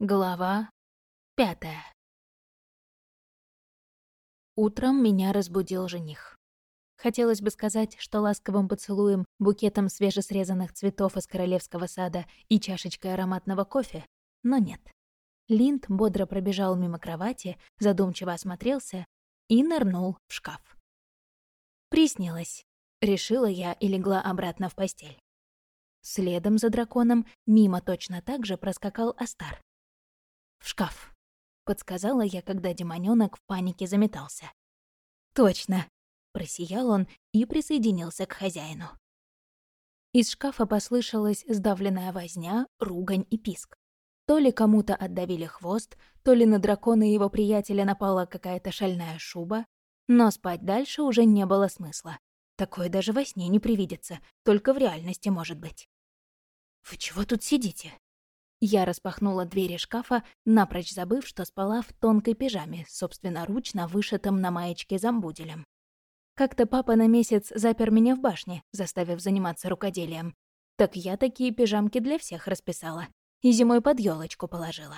Глава пятая Утром меня разбудил жених. Хотелось бы сказать, что ласковым поцелуем, букетом свежесрезанных цветов из королевского сада и чашечкой ароматного кофе, но нет. Линд бодро пробежал мимо кровати, задумчиво осмотрелся и нырнул в шкаф. Приснилось. Решила я и легла обратно в постель. Следом за драконом мимо точно так же проскакал Астар. «В шкаф», — подсказала я, когда демонёнок в панике заметался. «Точно!» — просиял он и присоединился к хозяину. Из шкафа послышалась сдавленная возня, ругань и писк. То ли кому-то отдавили хвост, то ли на дракона и его приятеля напала какая-то шальная шуба, но спать дальше уже не было смысла. Такое даже во сне не привидится, только в реальности может быть. «Вы чего тут сидите?» Я распахнула двери шкафа, напрочь забыв, что спала в тонкой пижаме, собственноручно вышитом на маечке замбуделем. Как-то папа на месяц запер меня в башне, заставив заниматься рукоделием. Так я такие пижамки для всех расписала и зимой под елочку положила.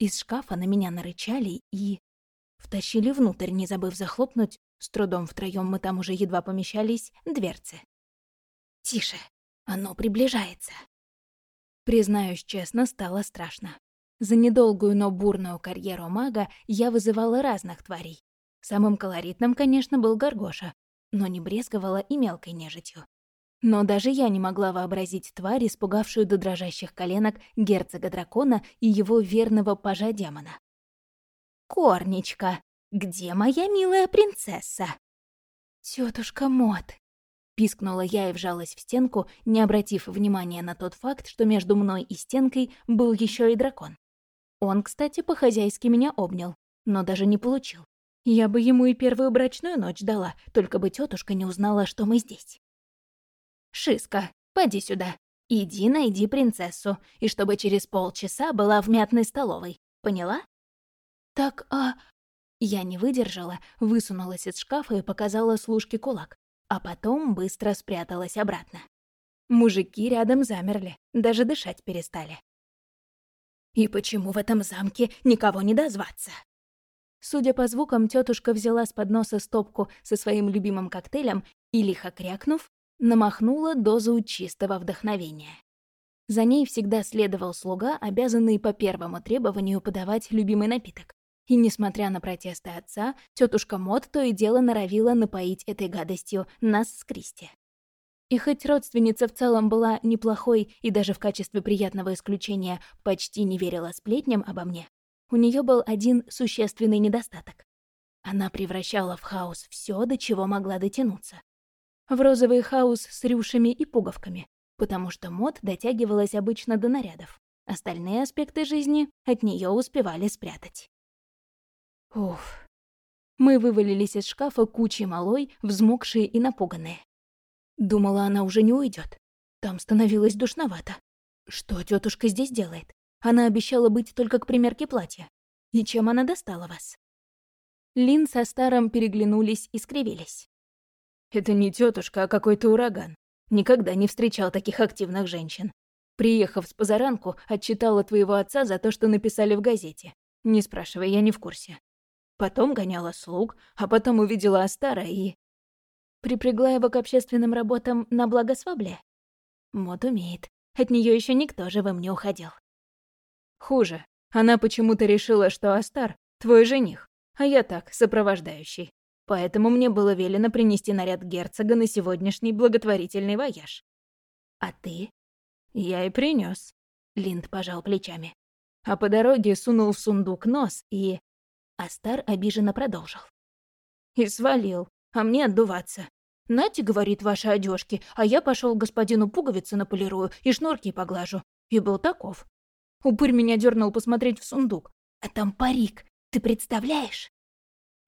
Из шкафа на меня нарычали и... Втащили внутрь, не забыв захлопнуть, с трудом втроём мы там уже едва помещались, дверцы. «Тише, оно приближается», Признаюсь честно, стало страшно. За недолгую, но бурную карьеру мага я вызывала разных тварей. Самым колоритным, конечно, был Горгоша, но не брезговала и мелкой нежитью. Но даже я не могла вообразить тварь, испугавшую до дрожащих коленок герцога-дракона и его верного пажа-демона. «Корничка, где моя милая принцесса?» «Тётушка Мот, Пискнула я и вжалась в стенку, не обратив внимания на тот факт, что между мной и стенкой был еще и дракон. Он, кстати, по-хозяйски меня обнял, но даже не получил. Я бы ему и первую брачную ночь дала, только бы тетушка не узнала, что мы здесь. «Шиска, поди сюда. Иди найди принцессу, и чтобы через полчаса была в мятной столовой. Поняла?» «Так, а...» Я не выдержала, высунулась из шкафа и показала служке кулак а потом быстро спряталась обратно. Мужики рядом замерли, даже дышать перестали. «И почему в этом замке никого не дозваться?» Судя по звукам, тетушка взяла с подноса стопку со своим любимым коктейлем и, лихо крякнув, намахнула дозу чистого вдохновения. За ней всегда следовал слуга, обязанный по первому требованию подавать любимый напиток. И несмотря на протесты отца, тетушка Мот то и дело норовила напоить этой гадостью нас с Кристи. И хоть родственница в целом была неплохой и даже в качестве приятного исключения почти не верила сплетням обо мне, у нее был один существенный недостаток. Она превращала в хаос все, до чего могла дотянуться. В розовый хаос с рюшами и пуговками, потому что мод дотягивалась обычно до нарядов. Остальные аспекты жизни от нее успевали спрятать. Уф. Мы вывалились из шкафа кучей малой, взмокшие и напуганные. Думала, она уже не уйдет. Там становилось душновато. Что тетушка здесь делает? Она обещала быть только к примерке платья. И чем она достала вас? Лин со Старом переглянулись и скривились. «Это не тетушка, а какой-то ураган. Никогда не встречал таких активных женщин. Приехав с позаранку, отчитала твоего отца за то, что написали в газете. Не спрашивай, я не в курсе. Потом гоняла слуг, а потом увидела Астара и... Припрягла его к общественным работам на благо Свабле? Мод умеет. От нее еще никто живым не уходил. Хуже. Она почему-то решила, что Астар — твой жених, а я так, сопровождающий. Поэтому мне было велено принести наряд герцога на сегодняшний благотворительный вояж. А ты? Я и принес. Линд пожал плечами. А по дороге сунул в сундук нос и... Астар обиженно продолжил. «И свалил, а мне отдуваться. Нате, — говорит, — ваши одежки, а я пошел господину пуговицы наполирую и шнурки поглажу. И был таков. Упырь меня дернул посмотреть в сундук. А там парик, ты представляешь?»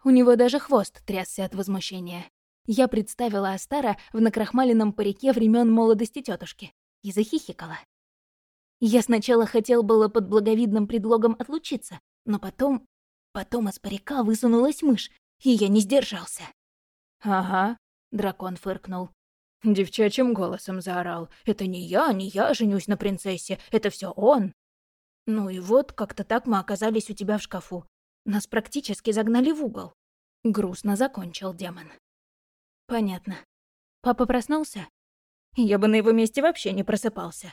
У него даже хвост трясся от возмущения. Я представила Астара в накрахмаленном парике времен молодости тетушки и захихикала. Я сначала хотел было под благовидным предлогом отлучиться, но потом Потом из парика высунулась мышь, и я не сдержался. «Ага», — дракон фыркнул. Девчачьим голосом заорал. «Это не я, не я женюсь на принцессе, это все он!» Ну и вот, как-то так мы оказались у тебя в шкафу. Нас практически загнали в угол. Грустно закончил демон. Понятно. Папа проснулся? Я бы на его месте вообще не просыпался.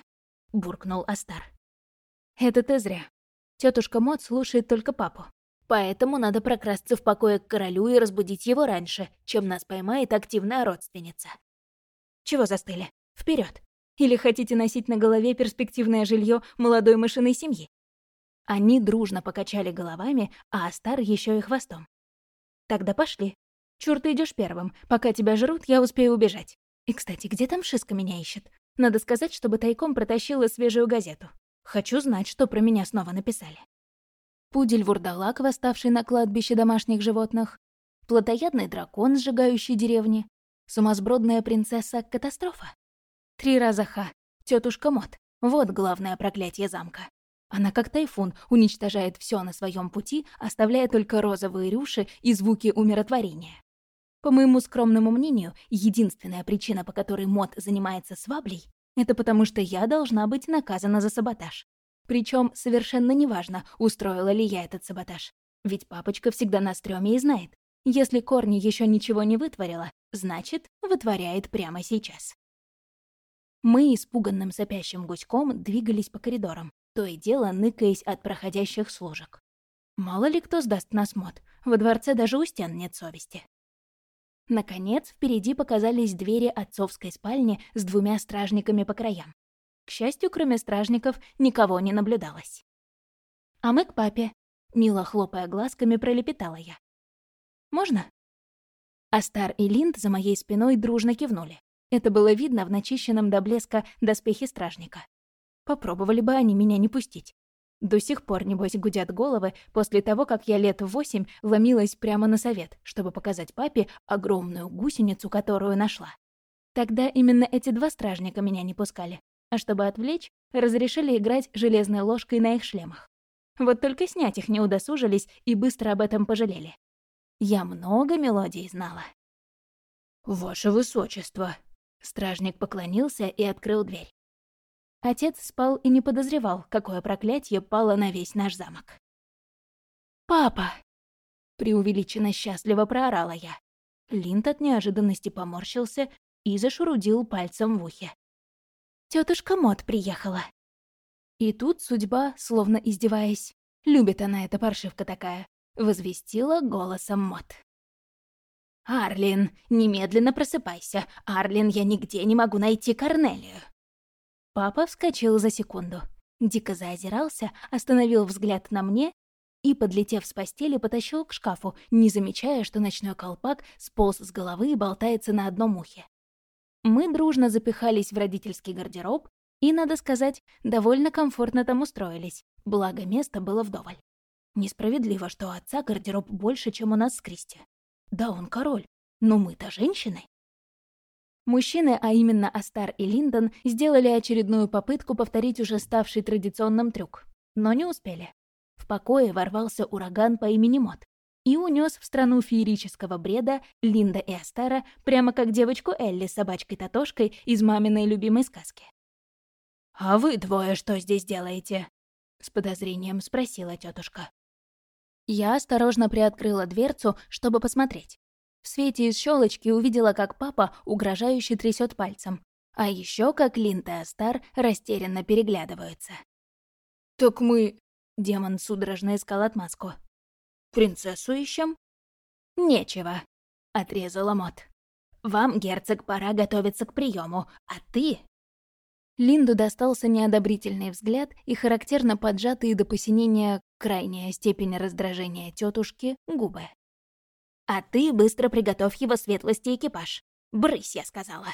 Буркнул Астар. Это ты зря. Тетушка Мот слушает только папу. Поэтому надо прокрасться в покое к королю и разбудить его раньше, чем нас поймает активная родственница. Чего застыли? Вперед! Или хотите носить на голове перспективное жилье молодой мышиной семьи? Они дружно покачали головами, а Астар еще и хвостом. Тогда пошли. Чур, ты идешь первым. Пока тебя жрут, я успею убежать. И, кстати, где там Шиска меня ищет? Надо сказать, чтобы тайком протащила свежую газету. Хочу знать, что про меня снова написали. Пудель-вурдалак, восставший на кладбище домашних животных, плотоядный дракон, сжигающий деревни, сумасбродная принцесса-катастрофа. Три раза ха, тетушка Мот. Вот главное проклятие замка. Она как тайфун уничтожает все на своем пути, оставляя только розовые рюши и звуки умиротворения. По моему скромному мнению, единственная причина, по которой Мот занимается сваблей, это потому что я должна быть наказана за саботаж. Причем совершенно неважно, устроила ли я этот саботаж. Ведь папочка всегда на стрёме и знает. Если Корни еще ничего не вытворила, значит, вытворяет прямо сейчас. Мы испуганным сопящим гуськом двигались по коридорам, то и дело ныкаясь от проходящих служек. Мало ли кто сдаст нас мод, во дворце даже у стен нет совести. Наконец, впереди показались двери отцовской спальни с двумя стражниками по краям. К счастью, кроме стражников, никого не наблюдалось. «А мы к папе», — мило хлопая глазками, пролепетала я. «Можно?» Астар и Линд за моей спиной дружно кивнули. Это было видно в начищенном до блеска доспехе стражника. Попробовали бы они меня не пустить. До сих пор, небось, гудят головы после того, как я лет в восемь ломилась прямо на совет, чтобы показать папе огромную гусеницу, которую нашла. Тогда именно эти два стражника меня не пускали а чтобы отвлечь, разрешили играть железной ложкой на их шлемах. Вот только снять их не удосужились и быстро об этом пожалели. Я много мелодий знала. «Ваше высочество!» Стражник поклонился и открыл дверь. Отец спал и не подозревал, какое проклятие пало на весь наш замок. «Папа!» Преувеличенно счастливо проорала я. Линд от неожиданности поморщился и зашурудил пальцем в ухе. Тетушка Мот приехала. И тут судьба, словно издеваясь, любит она эта паршивка такая, возвестила голосом Мот. «Арлин, немедленно просыпайся. Арлин, я нигде не могу найти Корнелию». Папа вскочил за секунду. Дико заозирался, остановил взгляд на мне и, подлетев с постели, потащил к шкафу, не замечая, что ночной колпак сполз с головы и болтается на одном ухе. Мы дружно запихались в родительский гардероб и, надо сказать, довольно комфортно там устроились, благо места было вдоволь. Несправедливо, что у отца гардероб больше, чем у нас с Кристи. Да, он король, но мы-то женщины. Мужчины, а именно Астар и Линдон, сделали очередную попытку повторить уже ставший традиционным трюк, но не успели. В покое ворвался ураган по имени Мот и унес в страну феерического бреда Линда и Астара прямо как девочку Элли с собачкой-татошкой из маминой любимой сказки. «А вы двое что здесь делаете?» — с подозрением спросила тетушка. Я осторожно приоткрыла дверцу, чтобы посмотреть. В свете из щелочки увидела, как папа угрожающе трясет пальцем, а еще как Линда и Астар растерянно переглядываются. «Так мы...» — демон судорожно искал отмазку. Принцессу ищем?» «Нечего», — отрезала Мот. «Вам, герцог, пора готовиться к приему, а ты...» Линду достался неодобрительный взгляд и характерно поджатые до посинения крайняя степень раздражения тетушки губы. «А ты быстро приготовь его светлости экипаж. Брысь, я сказала».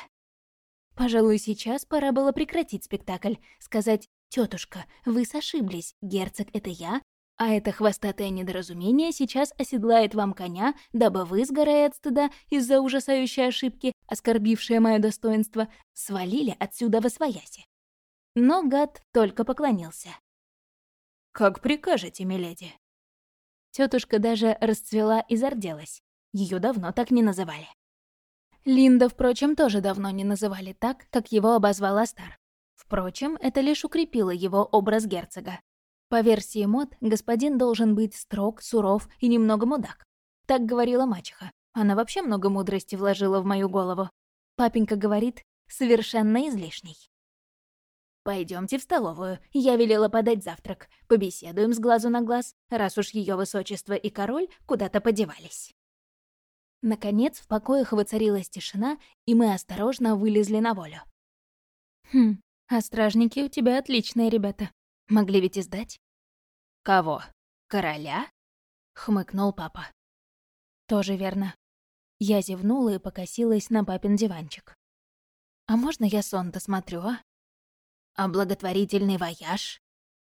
Пожалуй, сейчас пора было прекратить спектакль, сказать «Тётушка, вы ошиблись, герцог — это я, а это хвостатое недоразумение сейчас оседлает вам коня, дабы вы, сгорая от стыда из-за ужасающей ошибки, оскорбившее мое достоинство, свалили отсюда во свояси. Но гад только поклонился. «Как прикажете, миледи?» Тетушка даже расцвела и зарделась. Ее давно так не называли. Линда, впрочем, тоже давно не называли так, как его обозвал Астар. Впрочем, это лишь укрепило его образ герцога. По версии мод, господин должен быть строг, суров и немного мудак. Так говорила мачеха. Она вообще много мудрости вложила в мою голову. Папенька говорит, совершенно излишний. Пойдемте в столовую. Я велела подать завтрак. Побеседуем с глазу на глаз, раз уж ее высочество и король куда-то подевались. Наконец, в покоях воцарилась тишина, и мы осторожно вылезли на волю. «Хм, а стражники у тебя отличные ребята. Могли ведь и сдать?» «Кого? Короля?» — хмыкнул папа. «Тоже верно». Я зевнула и покосилась на папин диванчик. «А можно я сон досмотрю, а?» «А благотворительный вояж?»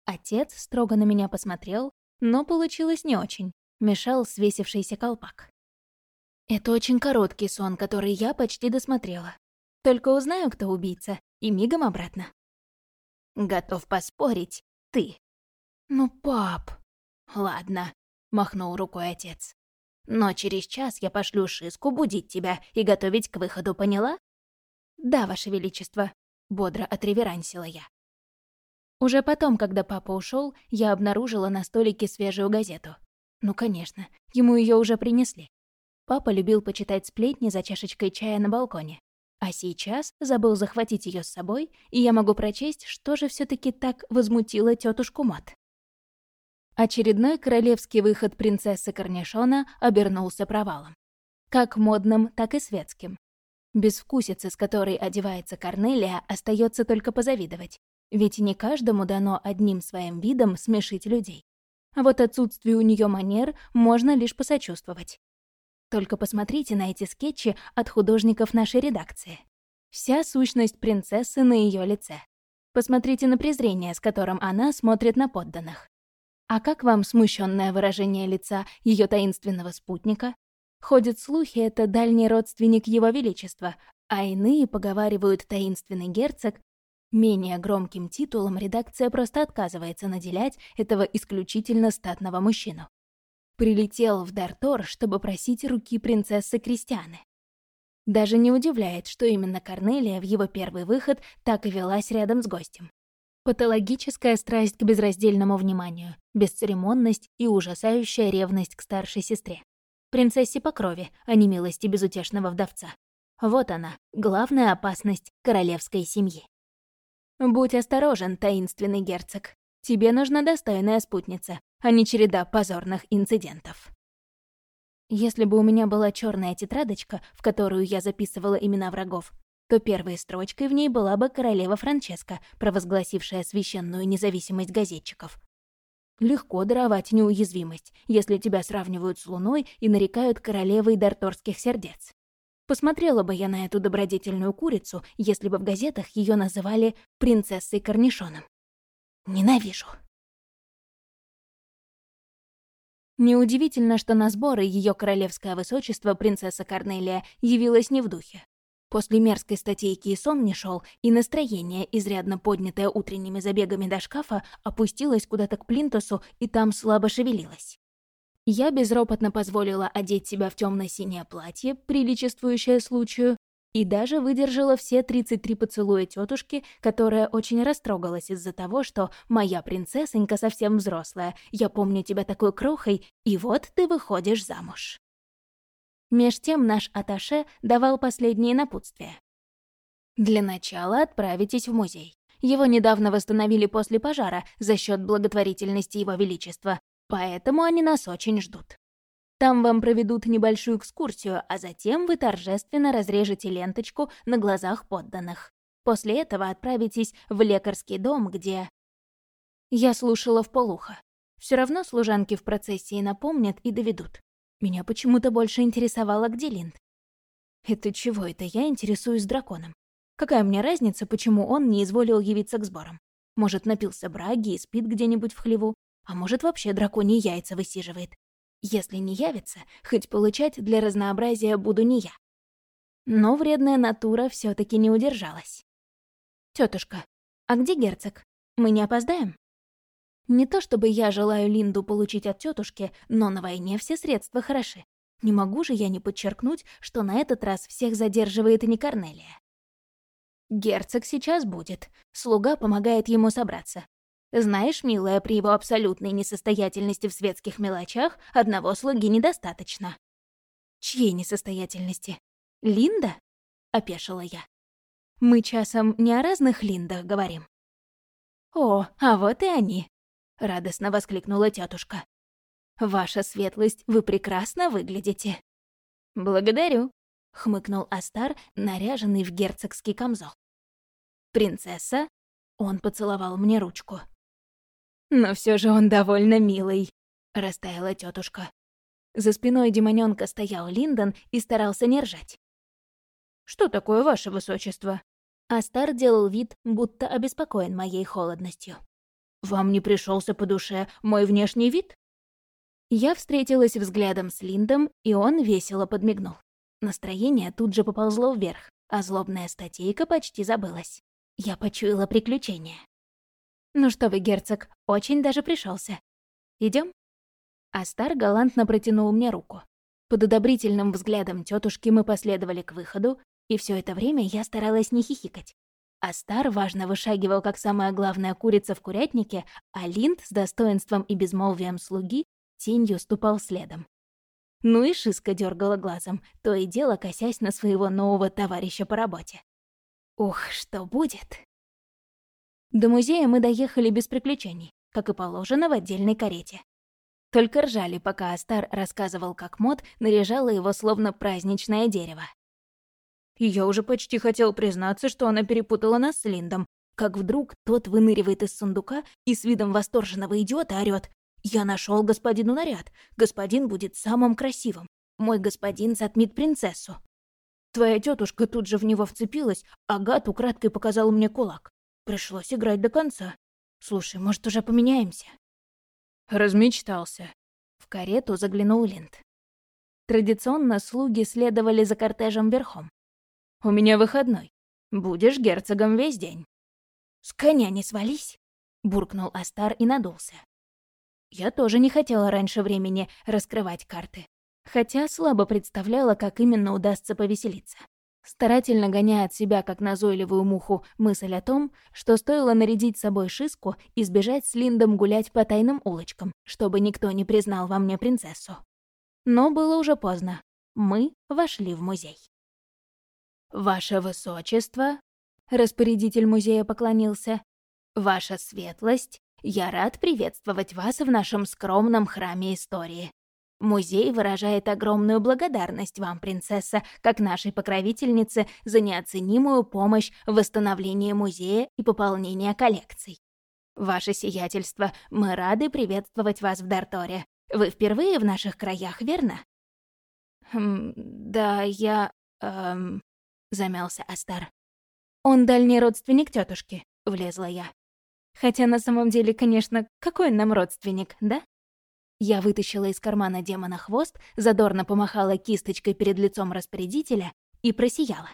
Отец строго на меня посмотрел, но получилось не очень. Мешал свесившийся колпак. Это очень короткий сон, который я почти досмотрела. Только узнаю, кто убийца, и мигом обратно. Готов поспорить, ты. Ну, пап. Ладно, махнул рукой отец. Но через час я пошлю Шиску будить тебя и готовить к выходу, поняла? Да, Ваше Величество, бодро отреверансила я. Уже потом, когда папа ушел, я обнаружила на столике свежую газету. Ну, конечно, ему ее уже принесли. Папа любил почитать сплетни за чашечкой чая на балконе. А сейчас забыл захватить ее с собой, и я могу прочесть, что же все таки так возмутило тетушку Мат. Очередной королевский выход принцессы Корнишона обернулся провалом. Как модным, так и светским. Безвкусица, с которой одевается Корнелия, остается только позавидовать. Ведь не каждому дано одним своим видом смешить людей. А вот отсутствию у нее манер можно лишь посочувствовать. Только посмотрите на эти скетчи от художников нашей редакции. Вся сущность принцессы на ее лице. Посмотрите на презрение, с которым она смотрит на подданных. А как вам смущенное выражение лица ее таинственного спутника? Ходят слухи, это дальний родственник его величества, а иные поговаривают таинственный герцог. Менее громким титулом редакция просто отказывается наделять этого исключительно статного мужчину прилетел в Дартор, чтобы просить руки принцессы Кристианы. Даже не удивляет, что именно Корнелия в его первый выход так и велась рядом с гостем. Патологическая страсть к безраздельному вниманию, бесцеремонность и ужасающая ревность к старшей сестре. Принцессе по крови, а не милости безутешного вдовца. Вот она, главная опасность королевской семьи. Будь осторожен, таинственный герцог. Тебе нужна достойная спутница, а не череда позорных инцидентов. Если бы у меня была черная тетрадочка, в которую я записывала имена врагов, то первой строчкой в ней была бы королева Франческа, провозгласившая священную независимость газетчиков. Легко даровать неуязвимость, если тебя сравнивают с луной и нарекают королевой дарторских сердец. Посмотрела бы я на эту добродетельную курицу, если бы в газетах ее называли принцессой корнишоном. Ненавижу. Неудивительно, что на сборы ее королевское высочество принцесса Корнелия явилась не в духе. После мерзкой статейки и сон не шел, и настроение, изрядно поднятое утренними забегами до шкафа, опустилось куда-то к плинтусу и там слабо шевелилось. Я безропотно позволила одеть себя в темно синее платье, приличествующее случаю, и даже выдержала все 33 поцелуя тетушки, которая очень растрогалась из-за того, что «моя принцессонька совсем взрослая, я помню тебя такой крохой, и вот ты выходишь замуж». Меж тем наш аташе давал последние напутствия. Для начала отправитесь в музей. Его недавно восстановили после пожара за счет благотворительности Его Величества, поэтому они нас очень ждут. Там вам проведут небольшую экскурсию, а затем вы торжественно разрежете ленточку на глазах подданных. После этого отправитесь в лекарский дом, где... Я слушала в полухо. Все равно служанки в процессии напомнят и доведут. Меня почему-то больше интересовало, где Линд. Это чего это я интересуюсь драконом? Какая мне разница, почему он не изволил явиться к сборам? Может, напился браги и спит где-нибудь в хлеву? А может, вообще драконьи яйца высиживает? Если не явится, хоть получать для разнообразия буду не я. Но вредная натура все таки не удержалась. Тетушка, а где герцог? Мы не опоздаем?» Не то чтобы я желаю Линду получить от тетушки, но на войне все средства хороши. Не могу же я не подчеркнуть, что на этот раз всех задерживает и не Корнелия. Герцог сейчас будет. Слуга помогает ему собраться. Знаешь, милая, при его абсолютной несостоятельности в светских мелочах одного слуги недостаточно». «Чьей несостоятельности? Линда?» — опешила я. «Мы часом не о разных Линдах говорим». «О, а вот и они!» — радостно воскликнула тетушка. «Ваша светлость, вы прекрасно выглядите». «Благодарю», — хмыкнул Астар, наряженный в герцогский камзол. «Принцесса?» — он поцеловал мне ручку. «Но все же он довольно милый», — растаяла тетушка. За спиной демонёнка стоял Линдон и старался не ржать. «Что такое ваше высочество?» Астар делал вид, будто обеспокоен моей холодностью. «Вам не пришелся по душе мой внешний вид?» Я встретилась взглядом с Линдом, и он весело подмигнул. Настроение тут же поползло вверх, а злобная статейка почти забылась. Я почуяла приключение. «Ну что вы, герцог, очень даже пришелся. Идем? Астар галантно протянул мне руку. Под одобрительным взглядом тетушки мы последовали к выходу, и все это время я старалась не хихикать. Астар важно вышагивал как самая главная курица в курятнике, а Линд с достоинством и безмолвием слуги тенью ступал следом. Ну и Шиска дергала глазом, то и дело косясь на своего нового товарища по работе. Ух, что будет? До музея мы доехали без приключений, как и положено в отдельной карете. Только ржали, пока Астар рассказывал, как Мод наряжала его словно праздничное дерево. Я уже почти хотел признаться, что она перепутала нас с Линдом, как вдруг тот выныривает из сундука и с видом восторженного идиота орёт. «Я нашел господину наряд. Господин будет самым красивым. Мой господин затмит принцессу». Твоя тетушка тут же в него вцепилась, а гад украдкой показал мне кулак. Пришлось играть до конца. Слушай, может, уже поменяемся? Размечтался. В карету заглянул Линд. Традиционно слуги следовали за кортежем верхом. «У меня выходной. Будешь герцогом весь день». «С коня не свались!» — буркнул Астар и надулся. Я тоже не хотела раньше времени раскрывать карты, хотя слабо представляла, как именно удастся повеселиться старательно гоняя от себя, как назойливую муху, мысль о том, что стоило нарядить собой шиску и сбежать с Линдом гулять по тайным улочкам, чтобы никто не признал во мне принцессу. Но было уже поздно. Мы вошли в музей. «Ваше Высочество», — распорядитель музея поклонился, «Ваша Светлость, я рад приветствовать вас в нашем скромном храме истории. Музей выражает огромную благодарность вам, принцесса, как нашей покровительнице, за неоценимую помощь в восстановлении музея и пополнении коллекций. Ваше сиятельство, мы рады приветствовать вас в Дарторе. Вы впервые в наших краях, верно? Хм, да, я... эм... Замялся Астар. Он дальний родственник тетушки, влезла я. Хотя на самом деле, конечно, какой он нам родственник, да? Я вытащила из кармана демона хвост, задорно помахала кисточкой перед лицом распорядителя и просияла.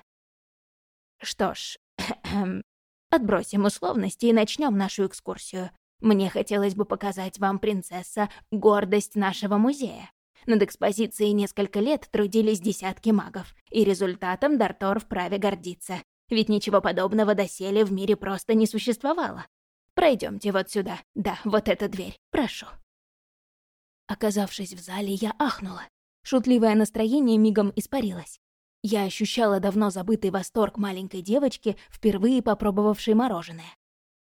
Что ж, отбросим условности и начнем нашу экскурсию. Мне хотелось бы показать вам, принцесса, гордость нашего музея. Над экспозицией несколько лет трудились десятки магов, и результатом Дартор вправе гордиться. Ведь ничего подобного доселе в мире просто не существовало. Пройдемте вот сюда. Да, вот эта дверь. Прошу. Оказавшись в зале, я ахнула. Шутливое настроение мигом испарилось. Я ощущала давно забытый восторг маленькой девочки, впервые попробовавшей мороженое.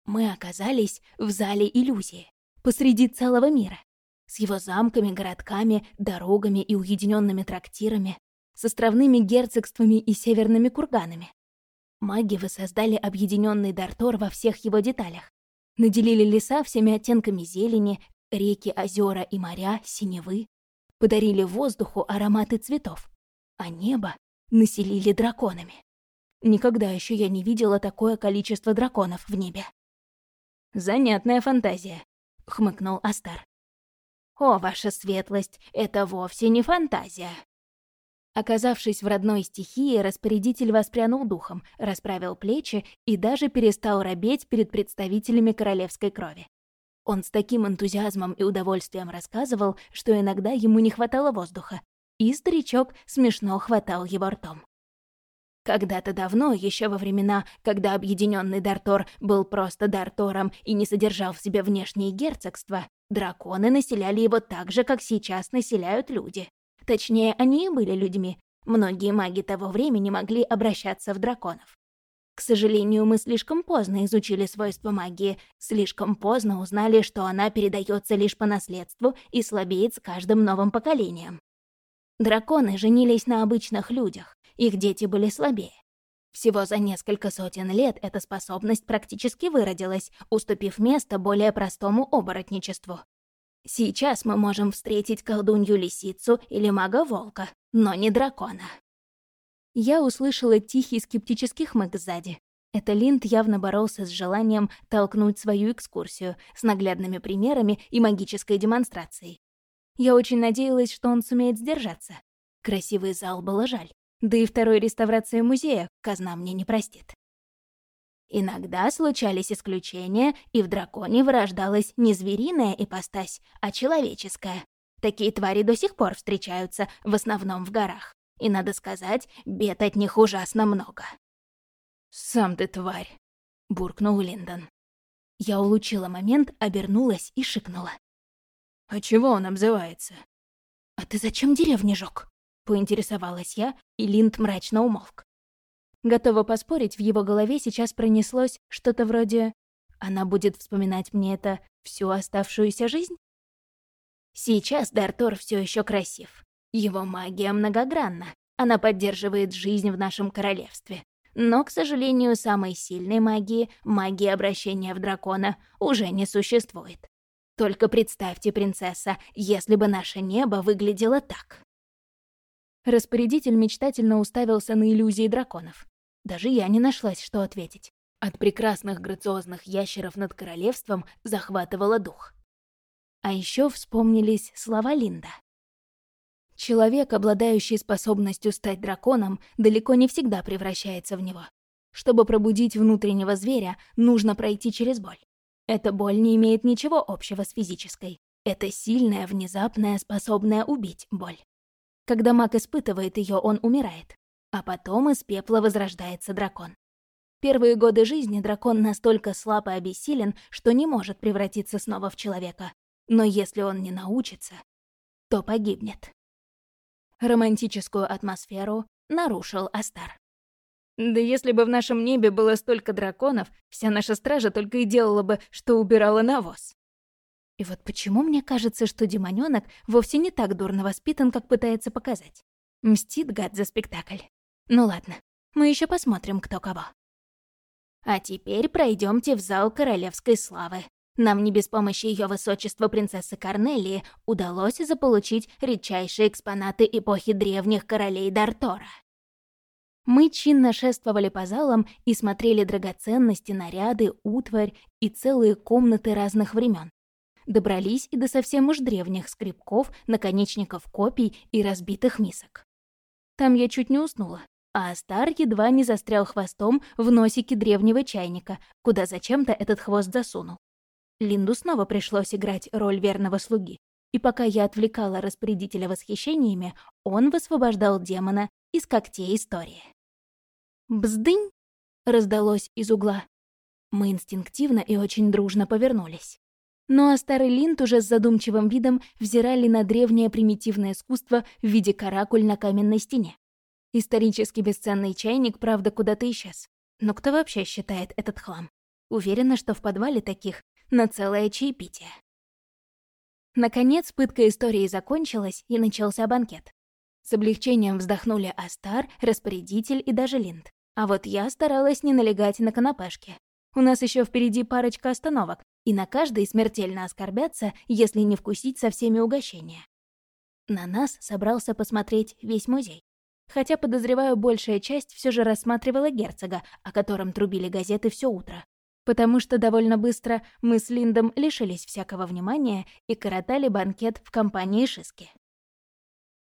Мы оказались в зале иллюзии, посреди целого мира. С его замками, городками, дорогами и уединенными трактирами, с островными герцогствами и северными курганами. Маги воссоздали объединенный Дартор во всех его деталях. Наделили леса всеми оттенками зелени, Реки, озера и моря, синевы, подарили воздуху ароматы цветов, а небо населили драконами. Никогда еще я не видела такое количество драконов в небе. «Занятная фантазия», — хмыкнул Астар. «О, ваша светлость, это вовсе не фантазия». Оказавшись в родной стихии, распорядитель воспрянул духом, расправил плечи и даже перестал робеть перед представителями королевской крови. Он с таким энтузиазмом и удовольствием рассказывал, что иногда ему не хватало воздуха, и старичок смешно хватал его ртом. Когда-то давно, еще во времена, когда объединенный Дартор был просто Дартором и не содержал в себе внешние герцогства, драконы населяли его так же, как сейчас населяют люди. Точнее, они и были людьми. Многие маги того времени могли обращаться в драконов. К сожалению, мы слишком поздно изучили свойства магии, слишком поздно узнали, что она передается лишь по наследству и слабеет с каждым новым поколением. Драконы женились на обычных людях, их дети были слабее. Всего за несколько сотен лет эта способность практически выродилась, уступив место более простому оборотничеству. Сейчас мы можем встретить колдунью-лисицу или мага-волка, но не дракона. Я услышала тихий скептический хмык сзади. Это Линд явно боролся с желанием толкнуть свою экскурсию с наглядными примерами и магической демонстрацией. Я очень надеялась, что он сумеет сдержаться. Красивый зал было жаль. Да и второй реставрации музея казна мне не простит. Иногда случались исключения, и в драконе вырождалась не звериная ипостась, а человеческая. Такие твари до сих пор встречаются, в основном в горах. И, надо сказать, бед от них ужасно много. «Сам ты тварь», — буркнул Линдон. Я улучила момент, обернулась и шикнула. «А чего он обзывается?» «А ты зачем деревни жёг?» — поинтересовалась я, и Линд мрачно умолк. Готова поспорить, в его голове сейчас пронеслось что-то вроде «Она будет вспоминать мне это всю оставшуюся жизнь?» Сейчас Дартор все еще красив. Его магия многогранна. Она поддерживает жизнь в нашем королевстве. Но, к сожалению, самой сильной магии, магии обращения в дракона, уже не существует. Только представьте, принцесса, если бы наше небо выглядело так. Распорядитель мечтательно уставился на иллюзии драконов. Даже я не нашлась, что ответить. От прекрасных грациозных ящеров над королевством захватывало дух. А еще вспомнились слова Линда. Человек, обладающий способностью стать драконом, далеко не всегда превращается в него. Чтобы пробудить внутреннего зверя, нужно пройти через боль. Эта боль не имеет ничего общего с физической. Это сильная, внезапная, способная убить боль. Когда маг испытывает ее, он умирает. А потом из пепла возрождается дракон. Первые годы жизни дракон настолько слаб и обессилен, что не может превратиться снова в человека. Но если он не научится, то погибнет. Романтическую атмосферу нарушил Астар. Да если бы в нашем небе было столько драконов, вся наша стража только и делала бы, что убирала навоз. И вот почему мне кажется, что демонёнок вовсе не так дурно воспитан, как пытается показать. Мстит гад за спектакль. Ну ладно, мы еще посмотрим, кто кого. А теперь пройдемте в зал королевской славы. Нам не без помощи ее высочества принцессы Корнелии удалось заполучить редчайшие экспонаты эпохи древних королей Дартора. Мы чинно шествовали по залам и смотрели драгоценности, наряды, утварь и целые комнаты разных времен. Добрались и до совсем уж древних скребков, наконечников копий и разбитых мисок. Там я чуть не уснула, а Астар едва не застрял хвостом в носике древнего чайника, куда зачем-то этот хвост засунул. Линду снова пришлось играть роль верного слуги, и пока я отвлекала распорядителя восхищениями, он высвобождал демона из когтей истории. «Бздынь!» — раздалось из угла. Мы инстинктивно и очень дружно повернулись. Ну а старый Линд уже с задумчивым видом взирали на древнее примитивное искусство в виде каракуль на каменной стене. Исторически бесценный чайник, правда, куда-то исчез. Но кто вообще считает этот хлам? Уверена, что в подвале таких на целое чаепитие. Наконец, пытка истории закончилась, и начался банкет. С облегчением вздохнули Астар, распорядитель и даже Линд. А вот я старалась не налегать на канапешки. У нас еще впереди парочка остановок, и на каждой смертельно оскорбятся, если не вкусить со всеми угощения. На нас собрался посмотреть весь музей. Хотя, подозреваю, большая часть все же рассматривала герцога, о котором трубили газеты все утро. Потому что довольно быстро мы с Линдом лишились всякого внимания и коротали банкет в компании Шиски.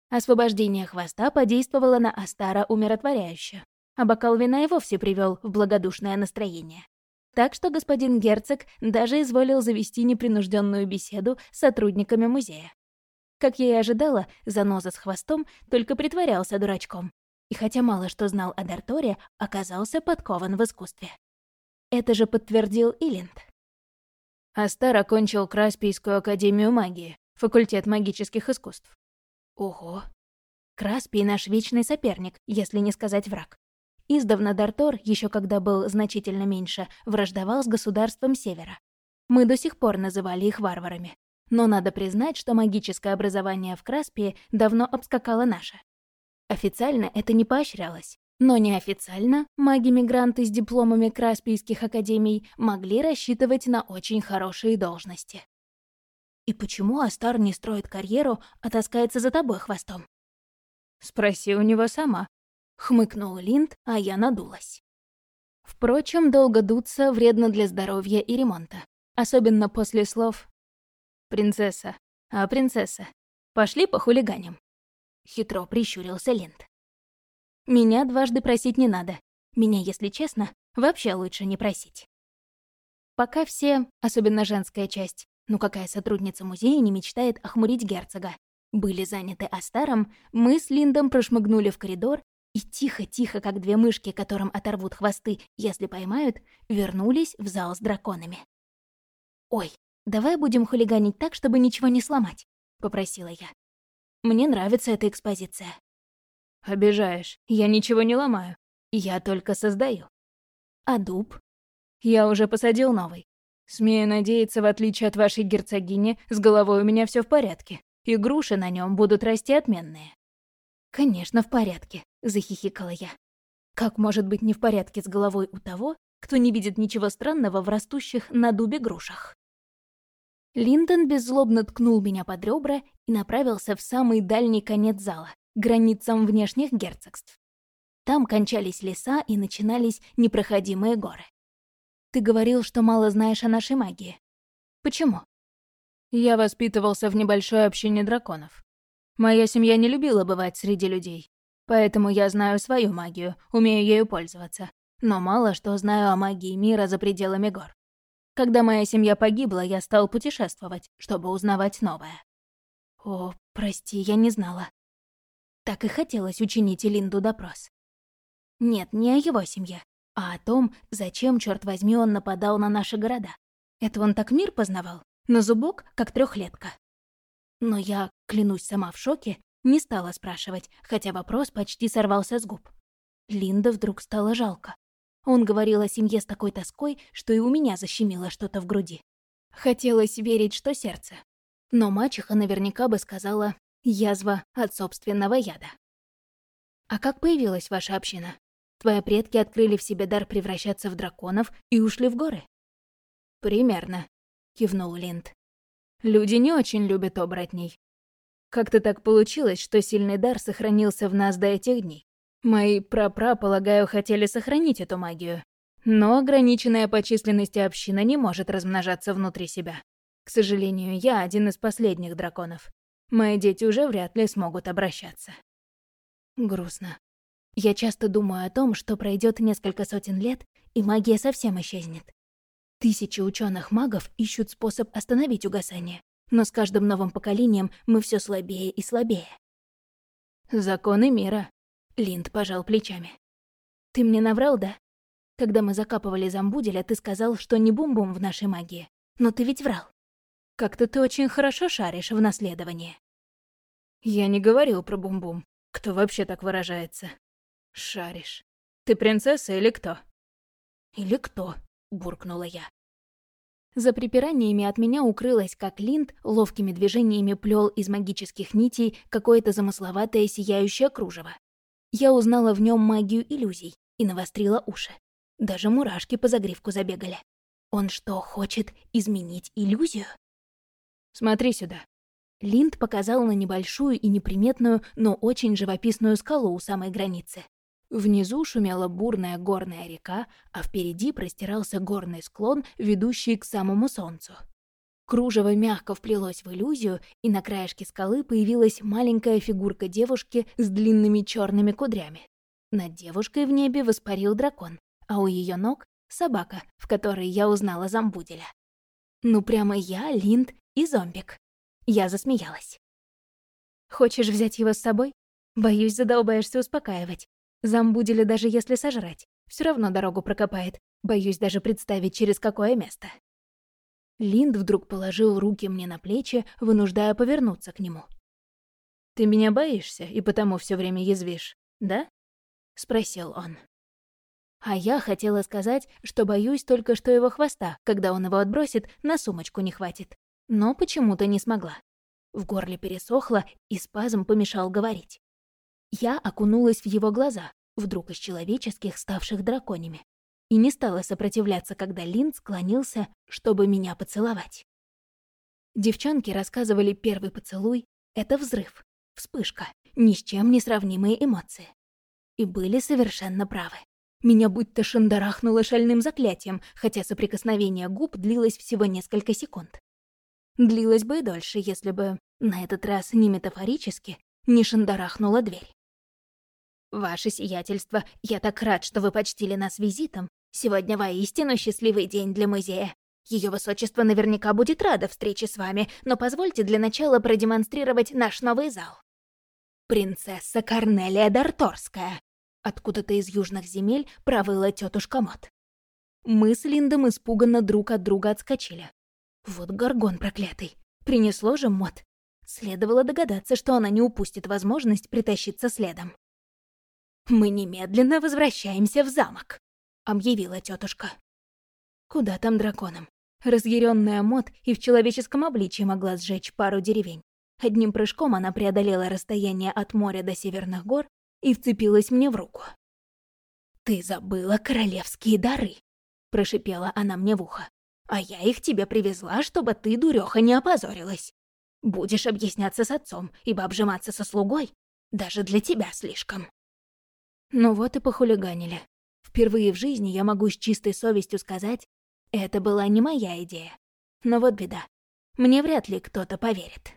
Освобождение хвоста подействовало на Астара умиротворяюще а бокал вина и вовсе привел в благодушное настроение. Так что господин герцог даже изволил завести непринужденную беседу с сотрудниками музея. Как я и ожидала, заноза с хвостом только притворялся дурачком. и хотя мало что знал о Дарторе, оказался подкован в искусстве. Это же подтвердил Илинд. Астар окончил Краспийскую академию магии, факультет магических искусств. Ого. Краспий наш вечный соперник, если не сказать враг. Издавна Дартор, еще когда был значительно меньше, враждовал с государством Севера. Мы до сих пор называли их варварами. Но надо признать, что магическое образование в Краспии давно обскакало наше. Официально это не поощрялось. Но неофициально маги-мигранты с дипломами Краспийских академий могли рассчитывать на очень хорошие должности. И почему Астар не строит карьеру, а таскается за тобой хвостом? Спроси у него сама. Хмыкнул Линд, а я надулась. Впрочем, долго дуться вредно для здоровья и ремонта. Особенно после слов «Принцесса, а принцесса, пошли по хулиганям». Хитро прищурился Линд. Меня дважды просить не надо. Меня, если честно, вообще лучше не просить. Пока все, особенно женская часть, ну какая сотрудница музея не мечтает охмурить герцога, были заняты Астаром, мы с Линдом прошмыгнули в коридор и тихо-тихо, как две мышки, которым оторвут хвосты, если поймают, вернулись в зал с драконами. «Ой, давай будем хулиганить так, чтобы ничего не сломать», — попросила я. «Мне нравится эта экспозиция». Обижаешь. Я ничего не ломаю. Я только создаю. А дуб? Я уже посадил новый. Смею надеяться, в отличие от вашей герцогини, с головой у меня все в порядке. И груши на нем будут расти отменные. Конечно, в порядке, захихикала я. Как может быть не в порядке с головой у того, кто не видит ничего странного в растущих на дубе грушах? Линдон беззлобно ткнул меня под ребра и направился в самый дальний конец зала, границам внешних герцогств. Там кончались леса и начинались непроходимые горы. Ты говорил, что мало знаешь о нашей магии. Почему? Я воспитывался в небольшой общине драконов. Моя семья не любила бывать среди людей, поэтому я знаю свою магию, умею ею пользоваться, но мало что знаю о магии мира за пределами гор. Когда моя семья погибла, я стал путешествовать, чтобы узнавать новое. О, прости, я не знала. Так и хотелось учинить Линду допрос. Нет, не о его семье, а о том, зачем, черт возьми, он нападал на наши города. Это он так мир познавал? На зубок, как трехлетка. Но я, клянусь сама в шоке, не стала спрашивать, хотя вопрос почти сорвался с губ. Линда вдруг стало жалко. Он говорил о семье с такой тоской, что и у меня защемило что-то в груди. Хотелось верить, что сердце. Но мачеха наверняка бы сказала Язва от собственного яда. А как появилась ваша община? Твои предки открыли в себе дар превращаться в драконов и ушли в горы? Примерно, кивнул Линд. Люди не очень любят оборотней. Как-то так получилось, что сильный дар сохранился в нас до этих дней. Мои прапра, полагаю, хотели сохранить эту магию. Но ограниченная по численности община не может размножаться внутри себя. К сожалению, я один из последних драконов. Мои дети уже вряд ли смогут обращаться. Грустно. Я часто думаю о том, что пройдет несколько сотен лет, и магия совсем исчезнет. Тысячи ученых магов ищут способ остановить угасание, но с каждым новым поколением мы все слабее и слабее. Законы мира. Линд пожал плечами. Ты мне наврал, да? Когда мы закапывали Замбуделя, ты сказал, что не бум-бум в нашей магии. Но ты ведь врал. Как-то ты очень хорошо шаришь в наследовании. Я не говорил про бум-бум. Кто вообще так выражается? Шаришь. Ты принцесса или кто? Или кто? Буркнула я. За припираниями от меня укрылась, как Линд ловкими движениями плел из магических нитей какое-то замысловатое сияющее кружево. Я узнала в нем магию иллюзий и навострила уши. Даже мурашки по загривку забегали. Он что, хочет изменить иллюзию? Смотри сюда». Линд показал на небольшую и неприметную, но очень живописную скалу у самой границы. Внизу шумела бурная горная река, а впереди простирался горный склон, ведущий к самому солнцу. Кружево мягко вплелось в иллюзию, и на краешке скалы появилась маленькая фигурка девушки с длинными черными кудрями. Над девушкой в небе воспарил дракон, а у ее ног — собака, в которой я узнала Замбуделя. Ну прямо я, Линд и зомбик. Я засмеялась. «Хочешь взять его с собой? Боюсь, задолбаешься успокаивать. Замбудили даже если сожрать. все равно дорогу прокопает. Боюсь даже представить, через какое место. Линд вдруг положил руки мне на плечи, вынуждая повернуться к нему. «Ты меня боишься и потому все время язвишь, да?» — спросил он. А я хотела сказать, что боюсь только что его хвоста, когда он его отбросит, на сумочку не хватит. Но почему-то не смогла. В горле пересохло, и спазм помешал говорить. Я окунулась в его глаза, вдруг из человеческих, ставших драконями, и не стала сопротивляться, когда Линд склонился, чтобы меня поцеловать. Девчонки рассказывали первый поцелуй — это взрыв, вспышка, ни с чем не сравнимые эмоции. И были совершенно правы. Меня будто шандарахнуло шальным заклятием, хотя соприкосновение губ длилось всего несколько секунд. Длилось бы и дольше, если бы, на этот раз не метафорически, не шандарахнула дверь. «Ваше сиятельство, я так рад, что вы почтили нас визитом. Сегодня воистину счастливый день для музея. Ее высочество наверняка будет рада встрече с вами, но позвольте для начала продемонстрировать наш новый зал. Принцесса Корнелия Дарторская. Откуда-то из южных земель провыла тетушка Мот. Мы с Линдом испуганно друг от друга отскочили. Вот горгон проклятый. Принесло же Мот. Следовало догадаться, что она не упустит возможность притащиться следом. «Мы немедленно возвращаемся в замок», — объявила тетушка. Куда там драконам? Разъяренная Мот и в человеческом обличье могла сжечь пару деревень. Одним прыжком она преодолела расстояние от моря до северных гор и вцепилась мне в руку. «Ты забыла королевские дары», — прошипела она мне в ухо. «А я их тебе привезла, чтобы ты, дуреха, не опозорилась. Будешь объясняться с отцом, ибо обжиматься со слугой даже для тебя слишком». Ну вот и похулиганили. Впервые в жизни я могу с чистой совестью сказать, это была не моя идея. Но вот беда. Мне вряд ли кто-то поверит.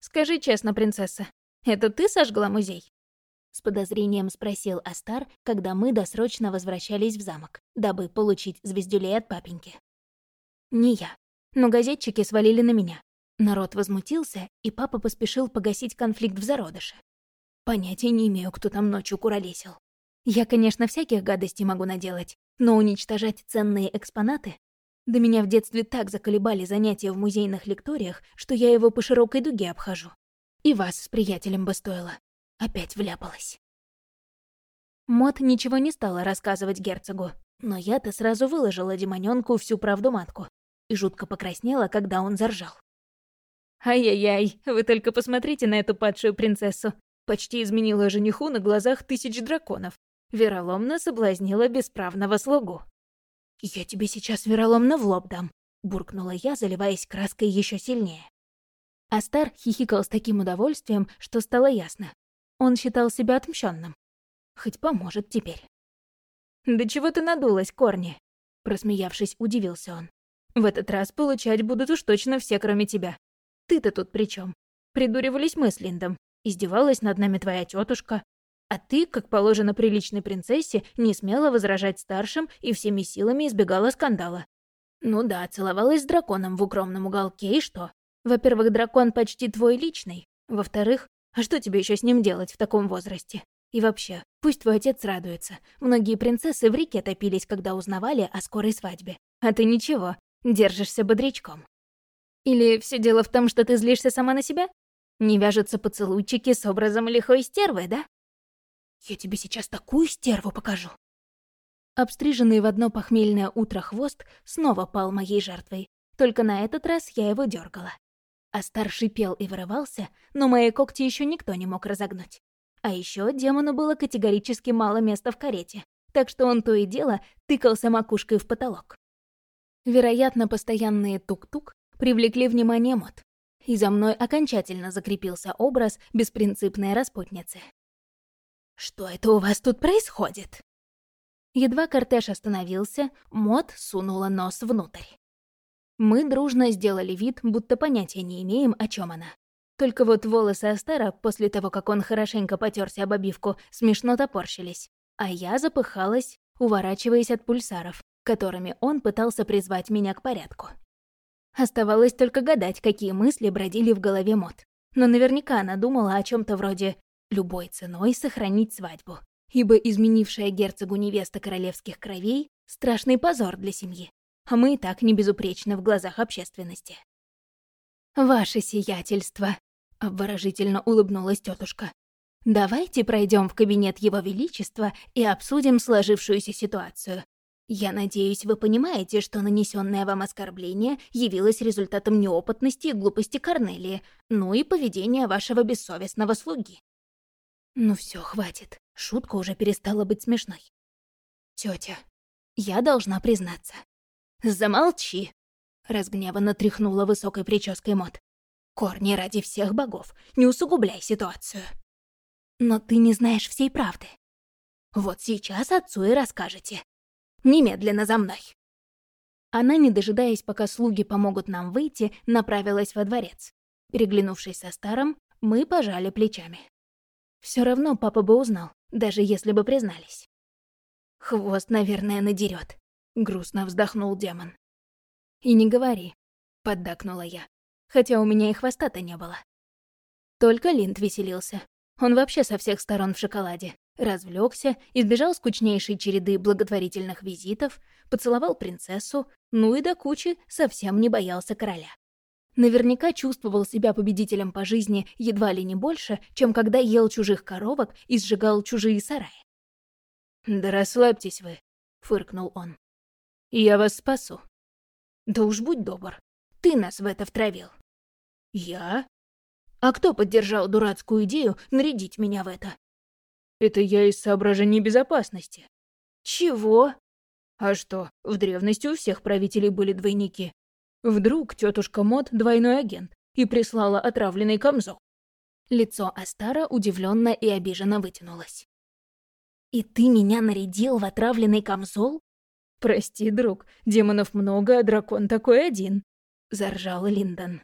«Скажи честно, принцесса, это ты сожгла музей?» С подозрением спросил Астар, когда мы досрочно возвращались в замок, дабы получить звездюлей от папеньки. «Не я. Но газетчики свалили на меня. Народ возмутился, и папа поспешил погасить конфликт в зародыше. Понятия не имею, кто там ночью куролесил. Я, конечно, всяких гадостей могу наделать, но уничтожать ценные экспонаты? Да меня в детстве так заколебали занятия в музейных лекториях, что я его по широкой дуге обхожу. И вас с приятелем бы стоило. Опять вляпалась. Мот ничего не стала рассказывать герцогу, но я-то сразу выложила демонёнку всю правду матку и жутко покраснела, когда он заржал. «Ай-яй-яй, вы только посмотрите на эту падшую принцессу. Почти изменила жениху на глазах тысяч драконов. Вероломно соблазнила бесправного слугу. «Я тебе сейчас вероломно в лоб дам», — буркнула я, заливаясь краской еще сильнее. Астар хихикал с таким удовольствием, что стало ясно. Он считал себя отмщенным. Хоть поможет теперь. «Да чего ты надулась, Корни?» Просмеявшись, удивился он. «В этот раз получать будут уж точно все, кроме тебя. Ты-то тут при чем? Придуривались мы с Линдом, Издевалась над нами твоя тетушка. А ты, как положено приличной принцессе, не смела возражать старшим и всеми силами избегала скандала. Ну да, целовалась с драконом в укромном уголке, и что? Во-первых, дракон почти твой личный. Во-вторых, а что тебе еще с ним делать в таком возрасте? И вообще, пусть твой отец радуется. Многие принцессы в реке топились, когда узнавали о скорой свадьбе. А ты ничего, держишься бодрячком. Или все дело в том, что ты злишься сама на себя? Не вяжутся поцелуйчики с образом лихой стервы, да? Я тебе сейчас такую стерву покажу. Обстриженный в одно похмельное утро хвост снова пал моей жертвой, только на этот раз я его дергала. А старший пел и вырывался, но мои когти еще никто не мог разогнуть. А еще демону было категорически мало места в карете, так что он то и дело тыкался макушкой в потолок. Вероятно, постоянные тук-тук привлекли внимание Мот, и за мной окончательно закрепился образ беспринципной распутницы. «Что это у вас тут происходит?» Едва кортеж остановился, Мот сунула нос внутрь. Мы дружно сделали вид, будто понятия не имеем, о чем она. Только вот волосы Астара, после того, как он хорошенько потерся об обивку, смешно топорщились, а я запыхалась, уворачиваясь от пульсаров, которыми он пытался призвать меня к порядку. Оставалось только гадать, какие мысли бродили в голове Мот. Но наверняка она думала о чем то вроде любой ценой сохранить свадьбу, ибо изменившая герцогу невеста королевских кровей — страшный позор для семьи, а мы и так не безупречны в глазах общественности. «Ваше сиятельство», — обворожительно улыбнулась тетушка. «Давайте пройдем в кабинет Его Величества и обсудим сложившуюся ситуацию. Я надеюсь, вы понимаете, что нанесенное вам оскорбление явилось результатом неопытности и глупости Корнелии, ну и поведения вашего бессовестного слуги». Ну все, хватит. Шутка уже перестала быть смешной. Тетя, я должна признаться. Замолчи, разгневанно тряхнула высокой прической Мот. Корни ради всех богов, не усугубляй ситуацию. Но ты не знаешь всей правды. Вот сейчас отцу и расскажете. Немедленно за мной. Она, не дожидаясь, пока слуги помогут нам выйти, направилась во дворец. Переглянувшись со старым, мы пожали плечами. Все равно папа бы узнал, даже если бы признались. Хвост, наверное, надерет. грустно вздохнул демон. И не говори, поддакнула я, хотя у меня и хвоста-то не было. Только Линд веселился. Он вообще со всех сторон в шоколаде. Развлекся, избежал скучнейшей череды благотворительных визитов, поцеловал принцессу, ну и до кучи совсем не боялся короля. Наверняка чувствовал себя победителем по жизни едва ли не больше, чем когда ел чужих коровок и сжигал чужие сараи. «Да расслабьтесь вы», — фыркнул он. «Я вас спасу». «Да уж будь добр, ты нас в это втравил». «Я? А кто поддержал дурацкую идею нарядить меня в это?» «Это я из соображений безопасности». «Чего?» «А что, в древности у всех правителей были двойники. Вдруг тетушка Мод двойной агент и прислала отравленный камзол. Лицо Астара удивленно и обиженно вытянулось. «И ты меня нарядил в отравленный камзол?» «Прости, друг, демонов много, а дракон такой один», — заржал Линдон.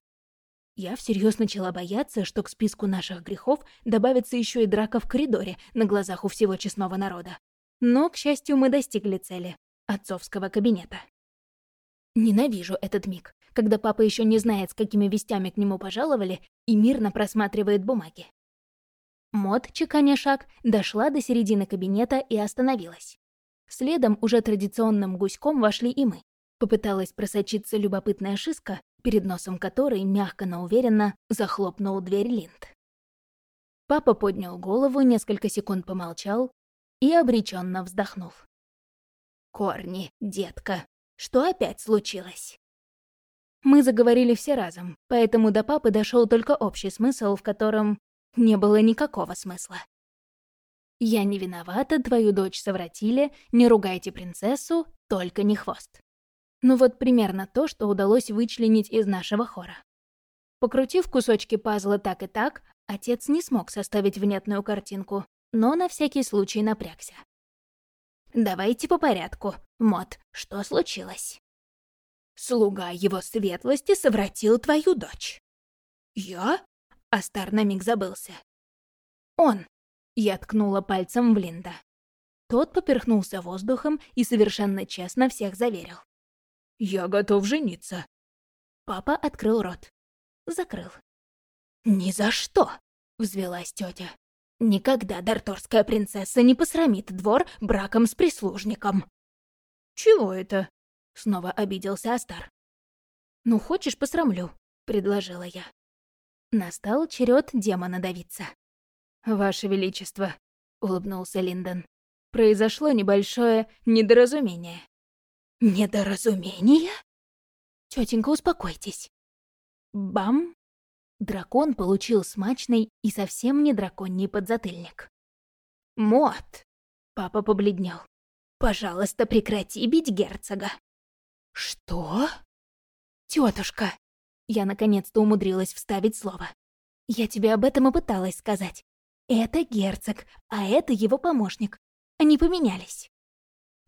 Я всерьез начала бояться, что к списку наших грехов добавится еще и драка в коридоре на глазах у всего честного народа. Но, к счастью, мы достигли цели — отцовского кабинета. Ненавижу этот миг, когда папа еще не знает, с какими вестями к нему пожаловали, и мирно просматривает бумаги. Мод, чеканя шаг, дошла до середины кабинета и остановилась. Следом уже традиционным гуськом вошли и мы. Попыталась просочиться любопытная шиска, перед носом которой мягко, но уверенно захлопнул дверь Линд. Папа поднял голову, несколько секунд помолчал и обреченно вздохнул. «Корни, детка, что опять случилось? Мы заговорили все разом, поэтому до папы дошел только общий смысл, в котором не было никакого смысла. «Я не виновата, твою дочь совратили, не ругайте принцессу, только не хвост». Ну вот примерно то, что удалось вычленить из нашего хора. Покрутив кусочки пазла так и так, отец не смог составить внятную картинку, но на всякий случай напрягся. Давайте по порядку. Мот, что случилось? Слуга его светлости совратил твою дочь. Я? Астар на миг забылся. Он. Я ткнула пальцем в Линда. Тот поперхнулся воздухом и совершенно честно всех заверил. «Я готов жениться». Папа открыл рот. Закрыл. «Ни за что!» — взвелась тетя. Никогда дарторская принцесса не посрамит двор браком с прислужником. «Чего это?» — снова обиделся Астар. «Ну, хочешь, посрамлю», — предложила я. Настал черед демона давиться. «Ваше Величество», — улыбнулся Линдон, — «произошло небольшое недоразумение». «Недоразумение?» Тетенька, успокойтесь». Бам! Дракон получил смачный и совсем не драконий подзатыльник. «Мот!» — папа побледнел. «Пожалуйста, прекрати бить герцога!» «Что?» «Тётушка!» Я наконец-то умудрилась вставить слово. «Я тебе об этом и пыталась сказать. Это герцог, а это его помощник. Они поменялись».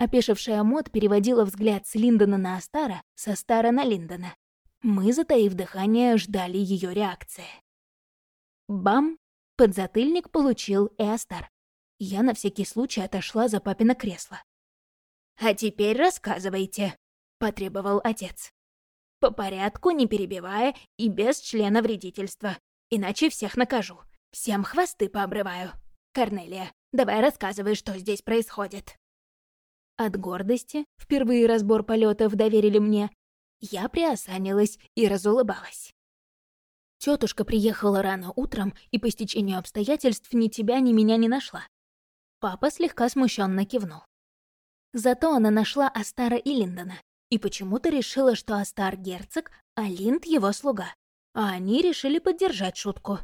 Опешившая Мот переводила взгляд с Линдона на Астара, со Стара на Линдона. Мы, затаив дыхание, ждали ее реакции. Бам! Подзатыльник получил Эостар. Я на всякий случай отошла за папино кресло. «А теперь рассказывайте», — потребовал отец. «По порядку, не перебивая и без члена вредительства, иначе всех накажу. Всем хвосты пообрываю. Корнелия, давай рассказывай, что здесь происходит. От гордости, впервые разбор полетов доверили мне, я приосанилась и разулыбалась. Тетушка приехала рано утром и по стечению обстоятельств ни тебя, ни меня не нашла. Папа слегка смущенно кивнул. Зато она нашла Астара и Линдона, и почему-то решила, что Астар — герцог, а Линд — его слуга. А они решили поддержать шутку.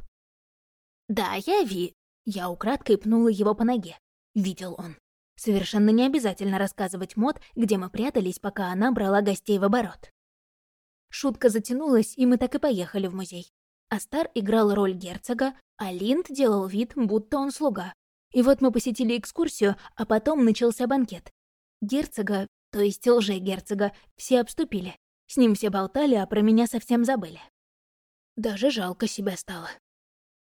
«Да, я Ви...» Я украдкой пнула его по ноге. Видел он. Совершенно не обязательно рассказывать Мод, где мы прятались, пока она брала гостей в оборот. Шутка затянулась, и мы так и поехали в музей. Астар играл роль герцога, а Линд делал вид, будто он слуга. И вот мы посетили экскурсию, а потом начался банкет. Герцога, то есть лже-герцога, все обступили. С ним все болтали, а про меня совсем забыли. Даже жалко себя стало.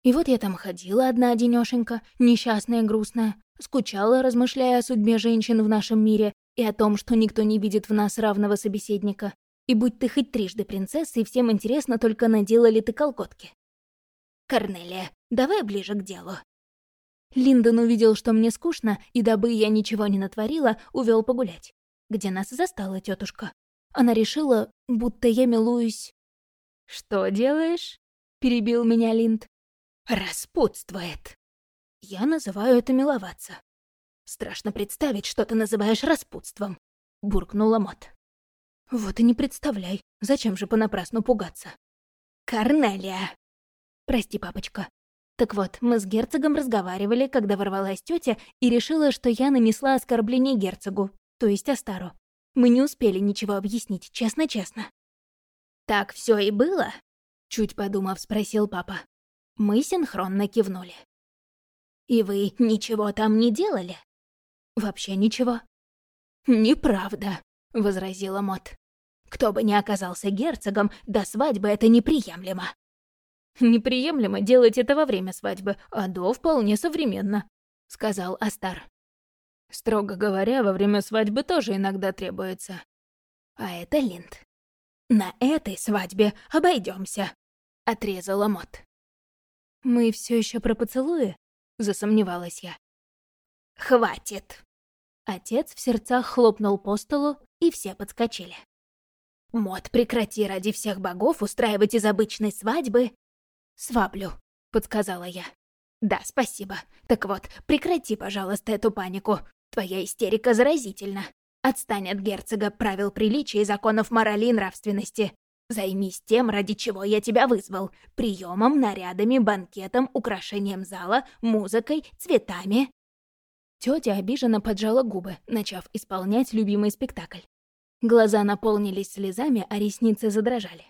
И вот я там ходила одна одинёшенька, несчастная, грустная, скучала, размышляя о судьбе женщин в нашем мире и о том, что никто не видит в нас равного собеседника. И будь ты хоть трижды принцессой, всем интересно, только надела ли ты колготки. «Корнелия, давай ближе к делу». Линдон увидел, что мне скучно, и дабы я ничего не натворила, увел погулять. Где нас застала тетушка. Она решила, будто я милуюсь... «Что делаешь?» — перебил меня Линд. «Распутствует». Я называю это миловаться. Страшно представить, что ты называешь распутством, буркнула Мот. Вот и не представляй, зачем же понапрасну пугаться. Корнелия! Прости, папочка. Так вот, мы с герцогом разговаривали, когда ворвалась тетя и решила, что я нанесла оскорбление герцогу, то есть Астару. Мы не успели ничего объяснить, честно-честно. «Так все и было?» Чуть подумав, спросил папа. Мы синхронно кивнули. «И вы ничего там не делали?» «Вообще ничего». «Неправда», — возразила Мот. Кто бы ни оказался герцогом, до свадьбы это неприемлемо. «Неприемлемо делать это во время свадьбы, а до вполне современно», — сказал Астар. «Строго говоря, во время свадьбы тоже иногда требуется». А это Линд. «На этой свадьбе обойдемся, отрезала Мот. «Мы все еще про поцелуи?» — засомневалась я. «Хватит!» Отец в сердцах хлопнул по столу, и все подскочили. «Мод, прекрати ради всех богов устраивать из обычной свадьбы...» «Сваблю», — подсказала я. «Да, спасибо. Так вот, прекрати, пожалуйста, эту панику. Твоя истерика заразительна. Отстань от герцога правил приличия и законов морали и нравственности. Займись тем, ради чего я тебя вызвал. Приемом, нарядами, банкетом, украшением зала, музыкой, цветами». Тётя обиженно поджала губы, начав исполнять любимый спектакль. Глаза наполнились слезами, а ресницы задрожали.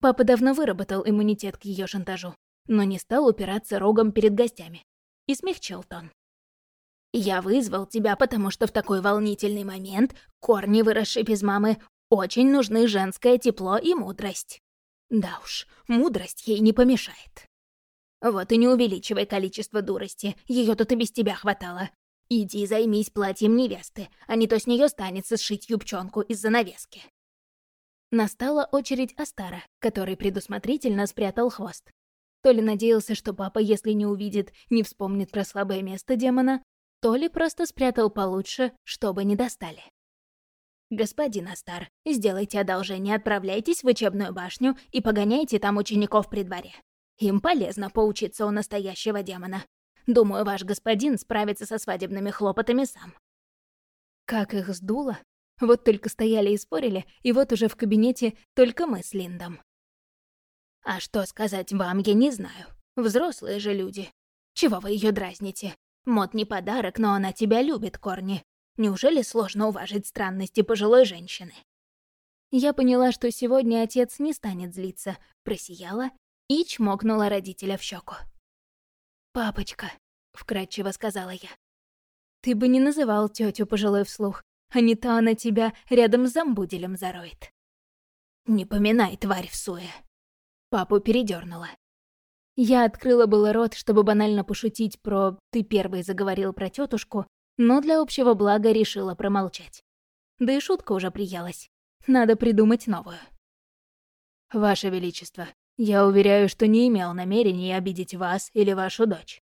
Папа давно выработал иммунитет к ее шантажу, но не стал упираться рогом перед гостями. И смягчил тон. «Я вызвал тебя, потому что в такой волнительный момент корни, выросшие без мамы, очень нужны женское тепло и мудрость. Да уж, мудрость ей не помешает. Вот и не увеличивай количество дурости, ее тут и без тебя хватало. Иди займись платьем невесты, а не то с нее станется сшить юбчонку из занавески. Настала очередь Астара, который предусмотрительно спрятал хвост. То ли надеялся, что папа, если не увидит, не вспомнит про слабое место демона, то ли просто спрятал получше, чтобы не достали. «Господин Астар, сделайте одолжение, отправляйтесь в учебную башню и погоняйте там учеников при дворе. Им полезно поучиться у настоящего демона. Думаю, ваш господин справится со свадебными хлопотами сам». Как их сдуло. Вот только стояли и спорили, и вот уже в кабинете только мы с Линдом. «А что сказать вам, я не знаю. Взрослые же люди. Чего вы ее дразните? Мод не подарок, но она тебя любит, Корни. Неужели сложно уважить странности пожилой женщины?» Я поняла, что сегодня отец не станет злиться, просияла и чмокнула родителя в щеку. «Папочка», — вкратчиво сказала я, — «ты бы не называл тетю пожилой вслух, а не то она тебя рядом с замбуделем зароет». «Не поминай, тварь в суе». Папу передернула. Я открыла было рот, чтобы банально пошутить про «ты первый заговорил про тетушку, но для общего блага решила промолчать. Да и шутка уже приелась. Надо придумать новую. «Ваше Величество, Я уверяю, что не имел намерения обидеть вас или вашу дочь.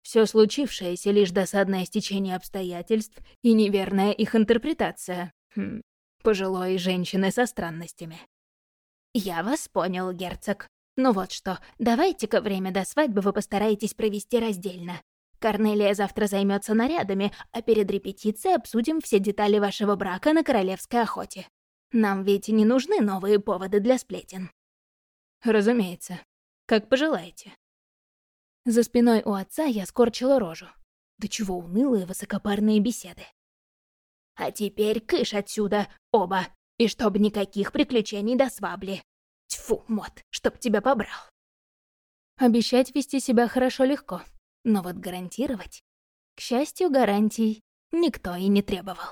Все случившееся — лишь досадное стечение обстоятельств и неверная их интерпретация. Хм, пожилой женщины со странностями. «Я вас понял, герцог. Ну вот что, давайте-ка время до свадьбы вы постараетесь провести раздельно. Корнелия завтра займется нарядами, а перед репетицией обсудим все детали вашего брака на королевской охоте. Нам ведь не нужны новые поводы для сплетен». «Разумеется. Как пожелаете». За спиной у отца я скорчила рожу. Да чего унылые высокопарные беседы. «А теперь кыш отсюда, оба, и чтоб никаких приключений до свабли. Тьфу, Мот, чтоб тебя побрал». Обещать вести себя хорошо легко, но вот гарантировать... К счастью, гарантий никто и не требовал.